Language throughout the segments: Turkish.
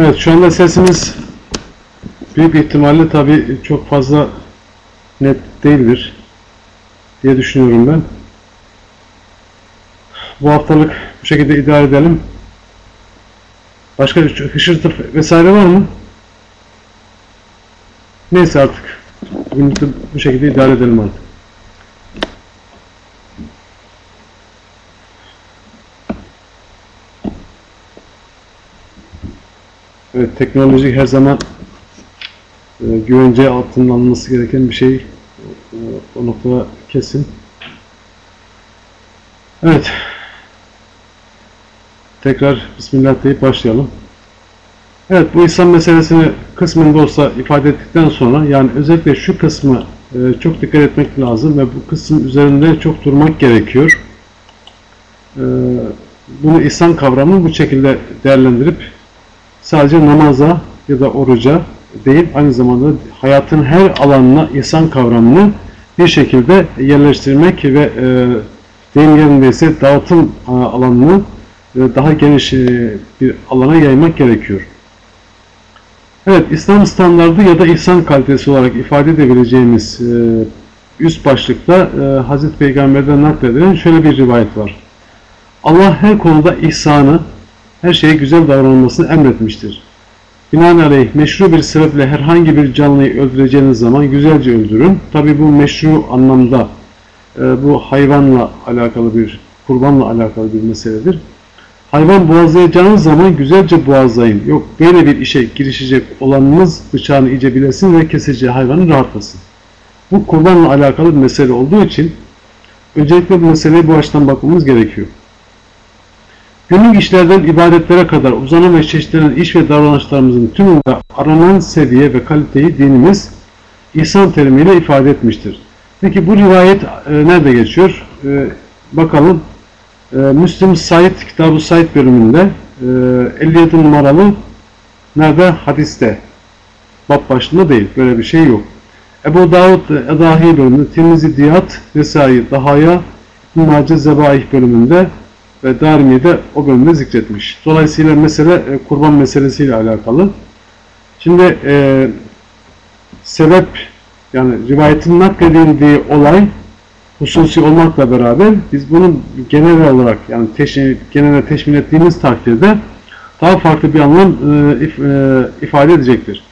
Evet şu anda sesimiz büyük ihtimalle tabi çok fazla net değildir diye düşünüyorum ben. Bu haftalık bu şekilde idare edelim. Başka hışırtı vesaire var mı? Neyse artık. Bugün de bu şekilde idare edelim artık. Evet, teknoloji her zaman e, güvence altına alınması gereken bir şey. E, o noktada kesin. Evet. Tekrar Bismillah deyip başlayalım. Evet, bu İslam meselesini kısmen de olsa ifade ettikten sonra, yani özellikle şu kısmı e, çok dikkat etmek lazım ve bu kısım üzerinde çok durmak gerekiyor. E, bunu İslam kavramını bu şekilde değerlendirip sadece namaza ya da oruca değil aynı zamanda hayatın her alanına insan kavramını bir şekilde yerleştirmek ve e, deyim yerindeyse dağıtım e, alanını e, daha geniş e, bir alana yaymak gerekiyor. Evet, İslam standardı ya da ihsan kalitesi olarak ifade edebileceğimiz e, üst başlıkta e, Hazreti Peygamber'den nakledilen şöyle bir rivayet var. Allah her konuda ihsanı, her şeye güzel davranılmasını emretmiştir. Binaenaleyh meşru bir sebeple herhangi bir canlıyı öldüreceğiniz zaman güzelce öldürün. Tabi bu meşru anlamda e, bu hayvanla alakalı bir, kurbanla alakalı bir meseledir. Hayvan boğazlayacağınız zaman güzelce boğazlayın. Yok böyle bir işe girişecek olanınız bıçağını iyice bilesin ve keseceği hayvanı rahatlasın. Bu kurbanla alakalı bir mesele olduğu için öncelikle bu meseleye bu açıdan bakmamız gerekiyor. Günlük işlerden ibadetlere kadar uzanan ve çeşitlenen iş ve davranışlarımızın tümünde aranan seviye ve kaliteyi dinimiz ihsan terimiyle ifade etmiştir. Peki bu rivayet e, nerede geçiyor? E, bakalım. E, Müslim Said Kitab-ı Said bölümünde e, 57 numaralı nerede? Hadiste. Bab başında değil. Böyle bir şey yok. Ebu Davud Edahi bölümünde, Tirmizi Diyat, Nesai Dahaya, Mace Zebaih bölümünde ve Darimi'de o bölümde zikretmiş. Dolayısıyla mesele e, kurban meselesiyle alakalı. Şimdi e, sebep yani rivayetin nakledildiği olay hususi olmakla beraber biz bunu genel olarak yani teşmil, genel teşmil ettiğimiz takdirde daha farklı bir anlam e, if, e, ifade edecektir.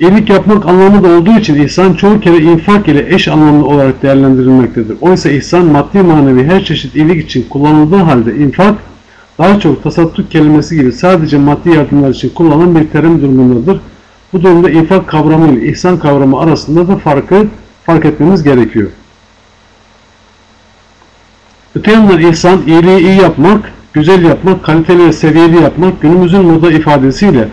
İyilik yapmak anlamı da olduğu için ihsan çoğu kere infak ile eş anlamlı olarak değerlendirilmektedir. Oysa ihsan maddi manevi her çeşit iyilik için kullanıldığı halde infak daha çok tasadduk kelimesi gibi sadece maddi yardımlar için kullanılan bir terim durumundadır. Bu durumda infak kavramı ile ihsan kavramı arasında da farkı fark etmemiz gerekiyor. Öte yandan ihsan, iyiliği iyi yapmak, güzel yapmak, kaliteli ve seviyeli yapmak günümüzün moda ifadesiyle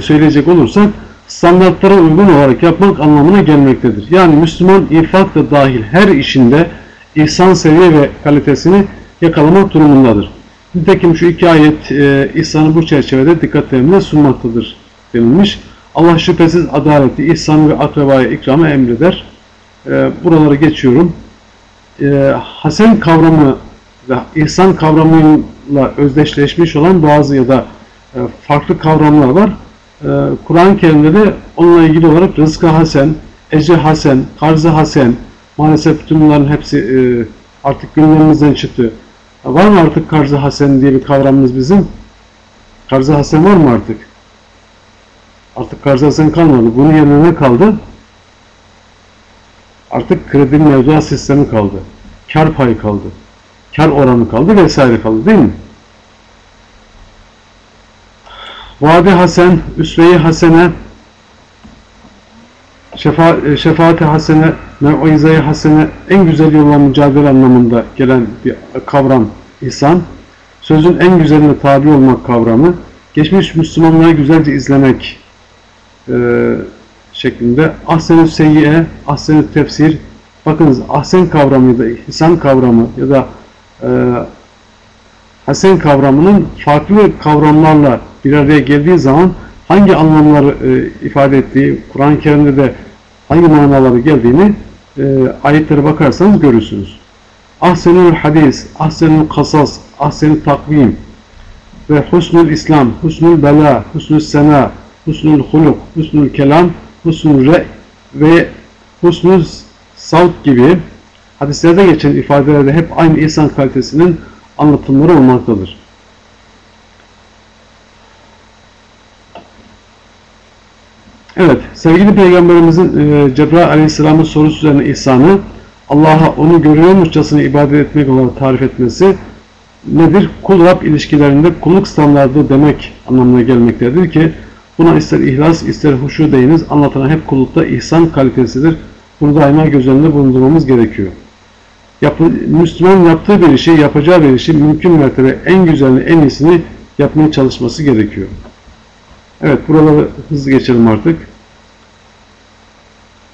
söyleyecek olursak standartlara uygun olarak yapmak anlamına gelmektedir. Yani Müslüman infak da dahil her işinde ihsan seviye ve kalitesini yakalamak durumundadır. Nitekim şu iki ayet e, ihsanı bu çerçevede dikkatlerine sunmaktadır denilmiş. Allah şüphesiz adaleti, ihsan ve akrabaya ikramı emreder. E, buralara geçiyorum. E, hasen kavramı ve ihsan kavramıyla özdeşleşmiş olan bazı ya da e, farklı kavramlar var. Ee, Kur'an-ı Kerim'de de onunla ilgili olarak rızkı hasen, ecri hasen, karzı hasen, maalesef bütün bunların hepsi e, artık gündemimizden çıktı. Var mı artık karzı hasen diye bir kavramımız bizim? Karzı hasen var mı artık? Artık karzı hasen kalmadı. Bunun yerine ne kaldı? Artık kredi mevduat sistemi kaldı. Kar payı kaldı. Kar oranı kaldı vesaire kaldı değil mi? Vaadi Hasen, Üsve-i Hasene, şefa, e, Şefaati Hasene, Mev'ize-i Hasene en güzel yolla mücadele anlamında gelen bir kavram ihsan. Sözün en güzeline tabi olmak kavramı, geçmiş Müslümanları güzelce izlemek e, şeklinde. Ahsen-ü seyyiye, ahsen-ü tefsir, bakınız ahsen kavramı ya da ihsan kavramı ya da e, hasen kavramının farklı kavramlarla bir araya geldiği zaman hangi anlamları e, ifade ettiği, Kur'an-ı Kerim'de de hangi manaları geldiğini e, ayetlere bakarsanız görürsünüz. Ahsenül hadis, ahsenül kasas, ahsenül takvim. ve husnul İslam, husnul bela, husnul sena, husnul huluk, husnul kelam, husnul re ve husnul savt gibi hadislerde geçen ifadelerde hep aynı insan kalitesinin anlatımları olmaktadır. Evet, sevgili Peygamberimizin e, Cebrail Aleyhisselam'ın sorusu üzerine ihsanı, Allah'a onu görüyormuşçasına ibadet etmek olarak tarif etmesi nedir? Kul-Rab ilişkilerinde kulluk standardı demek anlamına gelmektedir ki buna ister ihlas ister huşu deyiniz anlatılan hep kullukta ihsan kalitesidir. Bunu daima göz önünde bulundurmamız gerekiyor. Yapı, Müslüman yaptığı bir işi, yapacağı bir işi mümkün mertebe en güzelini, en iyisini yapmaya çalışması gerekiyor. Evet, buraları hızlı geçelim artık.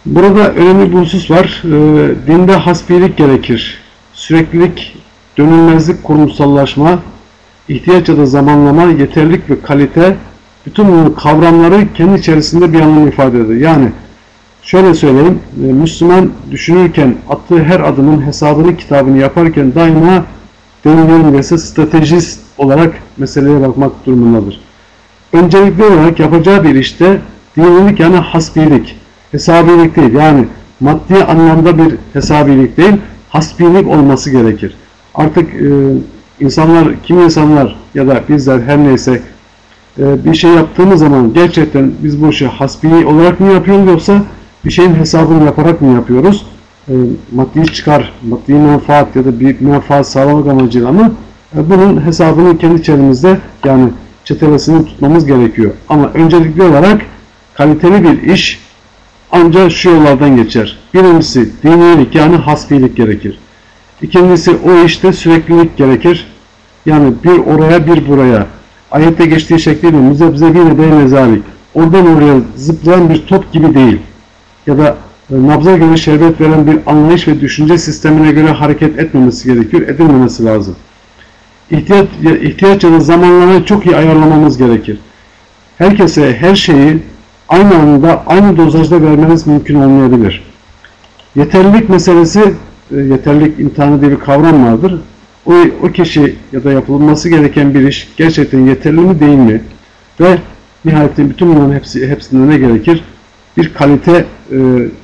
Burada önemli bir husus var. E, dinde hasbilik gerekir. Süreklilik, dönülmezlik, kurumsallaşma, ihtiyaç ya da zamanlama, yeterlik ve kalite bütün bu kavramları kendi içerisinde bir anlam ifade eder. Yani şöyle söyleyeyim, e, Müslüman düşünürken attığı her adımın hesabını, kitabını yaparken daima denilelim ise stratejist olarak meseleye bakmak durumundadır. Öncelikli olarak yapacağı bir işte dinilik yani hasbilik, hesabilik değil. Yani maddi anlamda bir hesabilik değil, hasbilik olması gerekir. Artık e, insanlar, kim insanlar ya da bizler her neyse e, bir şey yaptığımız zaman gerçekten biz bu işi hasbi olarak mı yapıyoruz yoksa bir şeyin hesabını yaparak mı yapıyoruz? E, maddi çıkar, maddi menfaat ya da bir menfaat sağlamak amacıyla mı? E, bunun hesabını kendi içerimizde yani çetelesini tutmamız gerekiyor. Ama öncelikli olarak kaliteli bir iş ancak şu yollardan geçer. Birincisi dinilik yani hasbilik gerekir. İkincisi o işte süreklilik gerekir. Yani bir oraya bir buraya. Ayette geçtiği şekliyle müzebzebine bey mezalik. Oradan oraya zıplayan bir top gibi değil. Ya da e, nabza göre şerbet veren bir anlayış ve düşünce sistemine göre hareket etmemesi gerekiyor. Edilmemesi lazım. İhtiyaç, ihtiyaç ya da zamanlamayı çok iyi ayarlamamız gerekir. Herkese her şeyi aynı anda aynı dozajda vermeniz mümkün olmayabilir. Yeterlilik meselesi, e, yeterlilik imtihanı diye bir kavram vardır. O, o kişi ya da yapılması gereken bir iş gerçekten yeterli mi değil mi? Ve nihayetinde bütün bunların hepsi, hepsinde ne gerekir? Bir kalite e,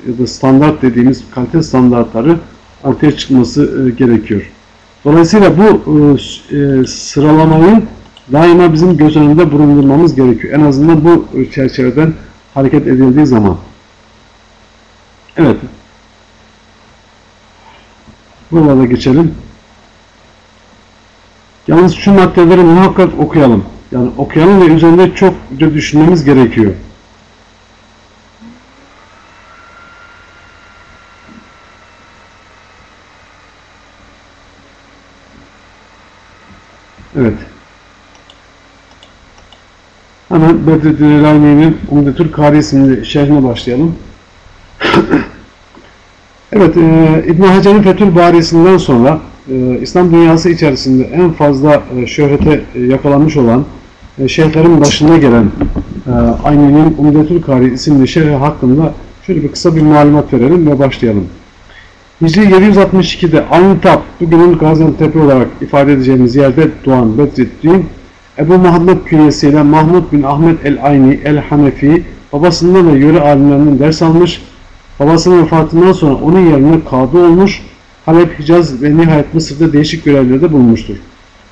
ya da standart dediğimiz kalite standartları ortaya çıkması e, gerekiyor. Dolayısıyla bu e, e sıralamayı daima bizim göz önünde bulundurmamız gerekiyor. En azından bu çerçeveden hareket edildiği zaman. Evet. Buralarda geçelim. Yalnız şu maddeleri muhakkak okuyalım. Yani okuyalım ve üzerinde çok düşünmemiz gerekiyor. Evet. Hemen Bedrettin Elani'nin Umdetül Kari isimli şerhine başlayalım. evet, e, İbn Hacer'in Fethül Barisi'nden sonra e, İslam dünyası içerisinde en fazla e, şöhrete e, yakalanmış olan e, şeyhlerin başına gelen e, Ayni'nin Umdetül Kari isimli şerhi hakkında şöyle bir kısa bir malumat verelim ve başlayalım. Hicri 762'de Antap, bugünün Gaziantep olarak ifade edeceğimiz yerde doğan Bedrettin Ebu Muhammed künyesiyle Mahmud bin Ahmet el-Ayni el-Hanefi babasından ve yöre alimlerinden ders almış. Babasının vefatından sonra onun yerine kadı olmuş. Halep, Hicaz ve nihayet Mısır'da değişik görevlerde bulunmuştur.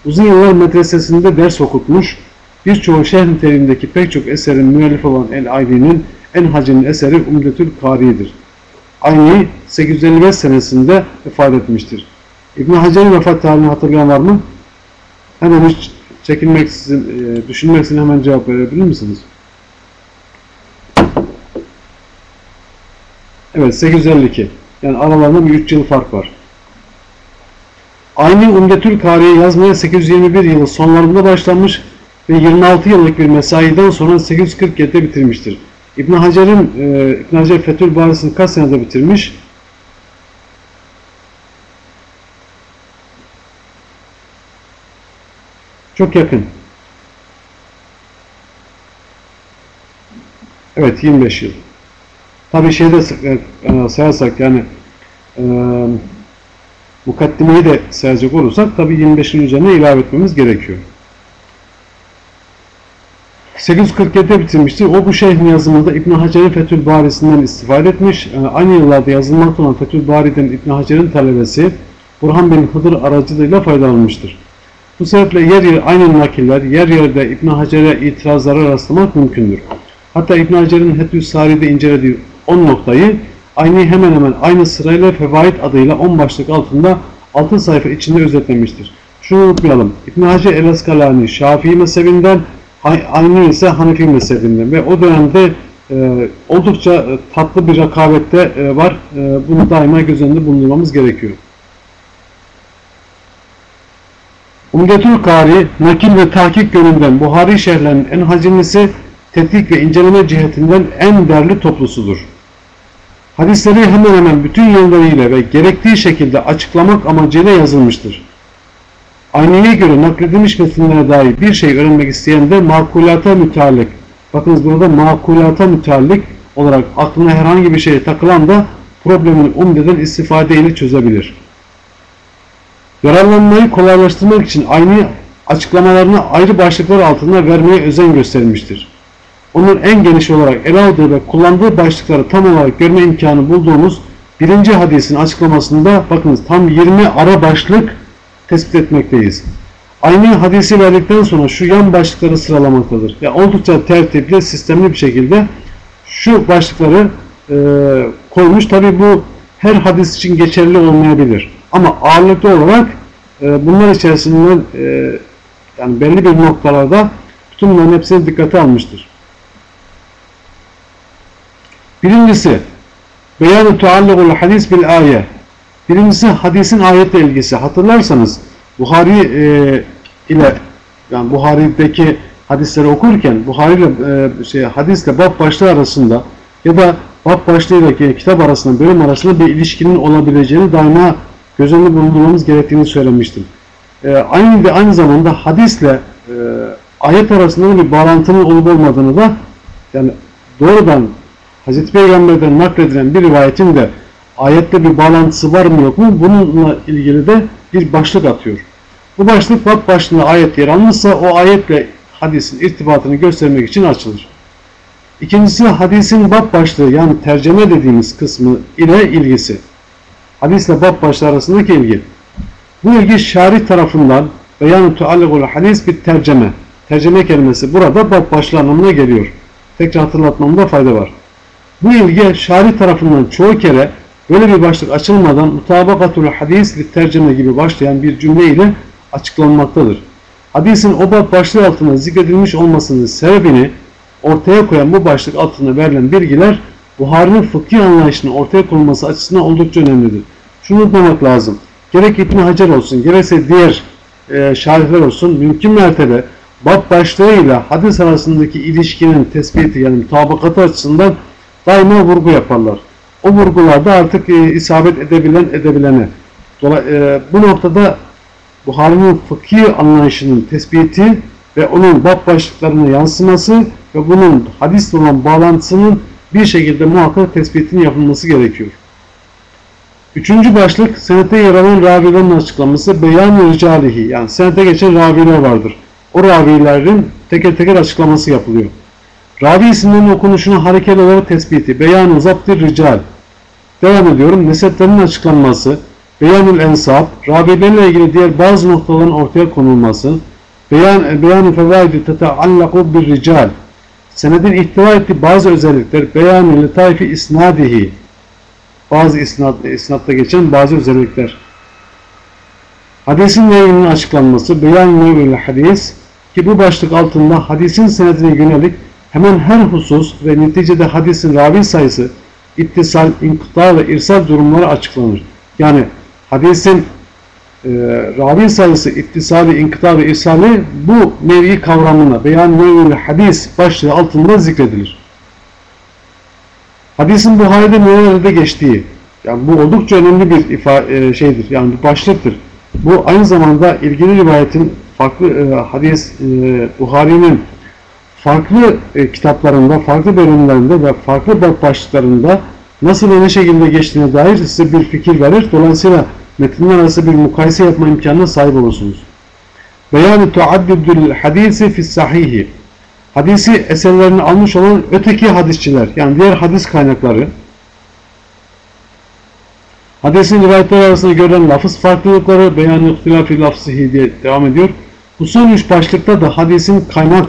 Uzun yıllar medresesinde ders okutmuş. Birçoğu şehir niteliğindeki pek çok eserin müellif olan El-Ayni'nin en hacinin eseri Umdetül Kari'dir. Ayni 855 senesinde vefat etmiştir. İbn Hacer'in vefat tarihini hatırlayan var mı? Hemen hiç çekinmeksizin, e, düşünmeksizin hemen cevap verebilir misiniz? Evet 852. Yani aralarında bir 3 yıl fark var. Aynı Umdetül Kari'yi yazmaya 821 yılı sonlarında başlanmış ve 26 yıllık bir mesaiden sonra 847'de bitirmiştir. İbn Hacer'in e, İbn Hacer Fethül Barisi'ni kaç senede bitirmiş? Çok yakın. Evet 25 yıl. Tabi şeyde e, sayarsak yani e, mukaddimeyi de sayacak olursak tabi 25'in üzerine ilave etmemiz gerekiyor. 847'de bitirmiştir. O bu şehrin yazımında İbn Hacer'in Fethül Bari'sinden istifade etmiş. Ee, aynı yıllarda yazılmakta olan Fethül Bari'den İbn Hacer'in talebesi Burhan bin Hıdır aracılığıyla faydalanmıştır. Bu sebeple yer yer aynı nakiller, yer yerde İbn Hacer'e itirazlara rastlamak mümkündür. Hatta İbn Hacer'in Fethül Sari'de incelediği 10 noktayı aynı hemen hemen aynı sırayla Fevaid adıyla 10 başlık altında 6 sayfa içinde özetlemiştir. Şunu unutmayalım. İbn Hacer el-Askalani Şafii mezhebinden aynı ise Hanefi mezhebinden ve o dönemde e, oldukça e, tatlı bir rekabette e, var. E, bunu daima göz önünde bulundurmamız gerekiyor. Umdetül Kari, nakil ve tahkik yönünden Buhari şerhlerinin en hacimlisi, tetkik ve inceleme cihetinden en değerli toplusudur. Hadisleri hemen hemen bütün yollarıyla ve gerektiği şekilde açıklamak amacıyla yazılmıştır. Aynaya göre nakledilmiş metinlere dair bir şey öğrenmek isteyen de makulata müteallik. Bakınız burada makulata müteallik olarak aklına herhangi bir şey takılan da problemini umdeden istifadeyle çözebilir. Yararlanmayı kolaylaştırmak için aynı açıklamalarını ayrı başlıklar altında vermeye özen gösterilmiştir. Onun en geniş olarak ele aldığı ve kullandığı başlıkları tam olarak görme imkanı bulduğumuz birinci hadisin açıklamasında bakınız tam 20 ara başlık tespit etmekteyiz. Aynı hadisi verdikten sonra şu yan başlıkları sıralamaktadır. Ya yani oldukça tertipli, sistemli bir şekilde şu başlıkları e, koymuş. Tabi bu her hadis için geçerli olmayabilir. Ama ağırlıklı olarak e, bunlar içerisinde e, yani belli bir noktalarda bütün bunların hepsini dikkate almıştır. Birincisi beyan-ı tuallegul hadis bil ayet Birincisi hadisin ayetle ilgisi. Hatırlarsanız Buhari e, ile yani Buhari'deki hadisleri okurken Buhari ile e, şey, hadisle bab başlığı arasında ya da bab başlığıyla kitap arasında bölüm arasında bir ilişkinin olabileceğini daima göz önünde bulundurmamız gerektiğini söylemiştim. E, aynı de aynı zamanda hadisle e, ayet arasında bir bağlantının olup olmadığını da yani doğrudan Hazreti Peygamber'den nakledilen bir rivayetin de ayette bir bağlantısı var mı yok mu bununla ilgili de bir başlık atıyor. Bu başlık bab başlığında ayet yer almışsa o ayetle hadisin irtibatını göstermek için açılır. İkincisi hadisin bab başlığı yani tercüme dediğimiz kısmı ile ilgisi. Hadisle bab başlığı arasındaki ilgi. Bu ilgi şarih tarafından beyan-ı tuallegul hadis bir tercüme. Tercüme kelimesi burada bab başlığı anlamına geliyor. Tekrar hatırlatmamda fayda var. Bu ilgi şarih tarafından çoğu kere Böyle bir başlık açılmadan mutabakatul hadis li tercüme gibi başlayan bir cümle ile açıklanmaktadır. Hadisin o bab başlığı altında zikredilmiş olmasının sebebini ortaya koyan bu başlık altında verilen bilgiler Buhari'nin fıkhi anlayışının ortaya konulması açısından oldukça önemlidir. Şunu unutmamak lazım. Gerek İbn Hacer olsun, gerekse diğer e, şarihler olsun mümkün mertebe bab başlığıyla hadis arasındaki ilişkinin tespiti yani mutabakatı açısından daima vurgu yaparlar o vurgularda artık e, isabet edebilen edebilene. Dola, e, bu noktada Buhari'nin fıkhi anlayışının tespiti ve onun bab başlıklarına yansıması ve bunun hadisle olan bağlantısının bir şekilde muhakkak tespitinin yapılması gerekiyor. Üçüncü başlık senete yer alan ravilerin açıklaması beyan ricalihi yani senete geçen raviler vardır. O ravilerin teker teker açıklaması yapılıyor. Ravi isimlerinin okunuşunu hareketli olarak tespiti, beyan-ı zaptir rical. Devam ediyorum. Neseplerinin açıklanması, beyanül ensab, ravilerle ilgili diğer bazı noktaların ortaya konulması, beyan beyan-ı fevaidi teteallaku bir rical. Senedin ihtiva ettiği bazı özellikler, beyan-ı letaifi isnadihi. Bazı isnat, isnatta geçen bazı özellikler. Hadisin nevinin açıklanması, beyan-ı hadis ki bu başlık altında hadisin senedine yönelik hemen her husus ve neticede hadisin ravi sayısı, ittisal, inkıta ve irsal durumları açıklanır. Yani hadisin e, ravi sayısı, ittisali, inkıta ve irsali bu nevi kavramına beyan nevil hadis başlığı altında zikredilir. Hadisin Buhari'de Muhammed'de geçtiği, yani bu oldukça önemli bir ifa, e, şeydir, yani bir başlıktır. Bu aynı zamanda ilgili rivayetin farklı e, hadis e, Buhari'nin farklı e, kitaplarında, farklı bölümlerinde ve farklı başlıklarında nasıl ve ne şekilde geçtiğine dair size bir fikir verir. Dolayısıyla metinler arası bir mukayese yapma imkanına sahip olursunuz. Beyan-ı tuaddidül hadisi fis sahihi hadisi eserlerini almış olan öteki hadisçiler yani diğer hadis kaynakları hadisin rivayetler arasında görülen lafız farklılıkları beyan ihtilafi lafzıhi diye devam ediyor. Bu son üç başlıkta da hadisin kaynak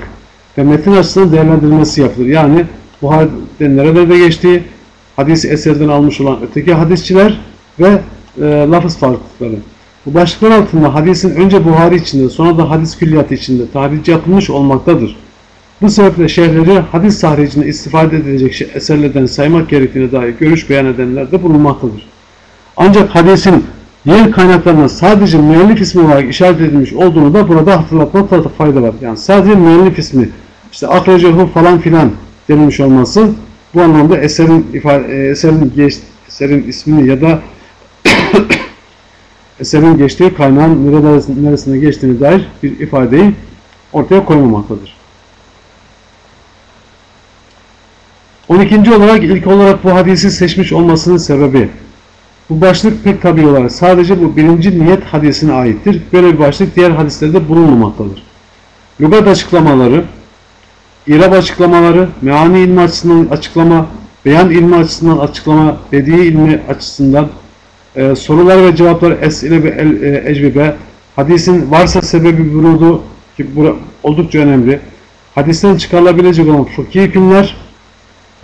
ve metin açısından değerlendirilmesi yapılır. Yani bu hadis nerelerde geçtiği, hadis eserden almış olan öteki hadisçiler ve e, lafız farklılıkları. Bu başlıklar altında hadisin önce Buhari içinde sonra da hadis külliyatı içinde tahric yapılmış olmaktadır. Bu sebeple şeyhleri hadis tahricinde istifade edilecek eserlerden saymak gerektiğine dair görüş beyan edenler de bulunmaktadır. Ancak hadisin diğer kaynaklarına sadece müellif ismi olarak işaret edilmiş olduğunu da burada hatırlatmakta fayda var. Yani sadece müellif ismi, işte akrecehu falan filan denilmiş olması bu anlamda eserin ifade, e, eserin geç, eserin ismini ya da eserin geçtiği kaynağın neresine geçtiğine dair bir ifadeyi ortaya koymamaktadır. 12. olarak ilk olarak bu hadisi seçmiş olmasının sebebi bu başlık pek tabi olarak sadece bu birinci niyet hadisine aittir. Böyle bir başlık diğer hadislerde bulunmamaktadır. Lügat açıklamaları, İrab açıklamaları, meani ilmi açısından açıklama, beyan ilmi açısından açıklama, bedi ilmi açısından e, sorular ve cevaplar esile ve el, e, ecvibe, hadisin varsa sebebi burudu ki bu oldukça önemli. Hadisten çıkarılabilecek olan fıkhi hükümler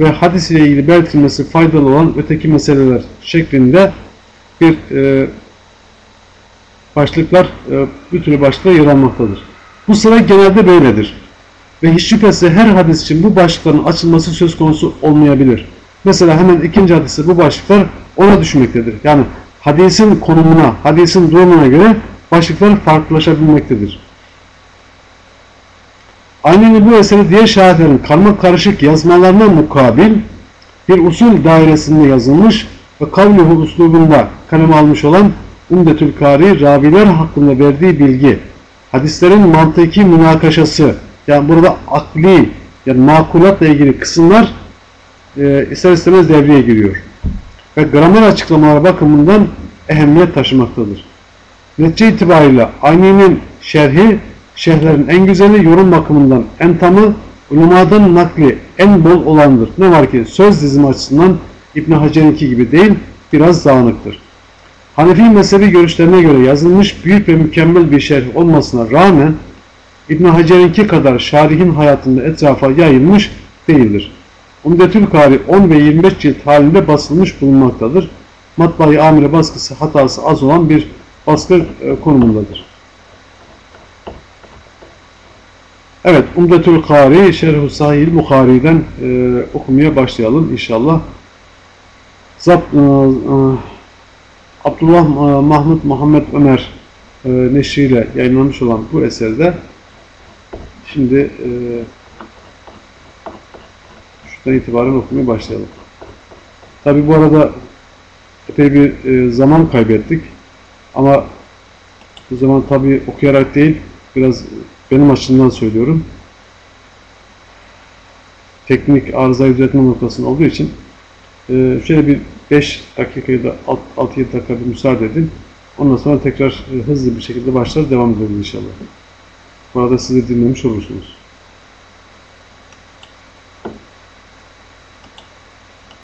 ve hadis ile ilgili belirtilmesi faydalı olan öteki meseleler şeklinde bir e, başlıklar e, bir türlü başlıklar yer almaktadır. Bu sıra genelde böyledir. Ve hiç şüphesiz her hadis için bu başlıkların açılması söz konusu olmayabilir. Mesela hemen ikinci hadiste bu başlıklar ona düşmektedir. Yani hadisin konumuna, hadisin durumuna göre başlıklar farklılaşabilmektedir. Aynen bu eseri diğer şahitlerin karma karışık yazmalarına mukabil bir usul dairesinde yazılmış ve kavluhu uslubunda kaleme almış olan Umdetül Kari raviler hakkında verdiği bilgi, hadislerin mantıki münakaşası, yani burada akli, yani makulatla ilgili kısımlar e, ister istemez devreye giriyor. Ve gramer açıklamaları bakımından ehemmiyet taşımaktadır. Netice itibariyle Ayni'nin şerhi şerhlerin en güzeli yorum bakımından en tamı ulemadan nakli en bol olandır. Ne var ki söz dizimi açısından İbn Hacer'inki gibi değil biraz dağınıktır. Hanefi mezhebi görüşlerine göre yazılmış büyük ve mükemmel bir şerh olmasına rağmen İbn Hacer'inki kadar şarihin hayatında etrafa yayılmış değildir. Umdetül Kari 10 ve 25 cilt halinde basılmış bulunmaktadır. Matbaayı amire baskısı hatası az olan bir baskı e, konumundadır. Evet, Umdetül Kari, Şerh-ü Sahih Bukhari'den e, okumaya başlayalım inşallah. Zab, e, e, Abdullah e, Mahmut Muhammed Ömer e, neşriyle yayınlanmış olan bu eserde şimdi e, şuradan itibaren okumaya başlayalım. Tabi bu arada epey bir e, zaman kaybettik ama bu zaman tabi okuyarak değil biraz benim açımdan söylüyorum. Teknik arıza düzeltme noktasında olduğu için e, şöyle bir 5 dakikayı da 6-7 dakika bir müsaade edin. Ondan sonra tekrar e, hızlı bir şekilde başlar devam edelim inşallah. Bu arada siz de dinlemiş olursunuz.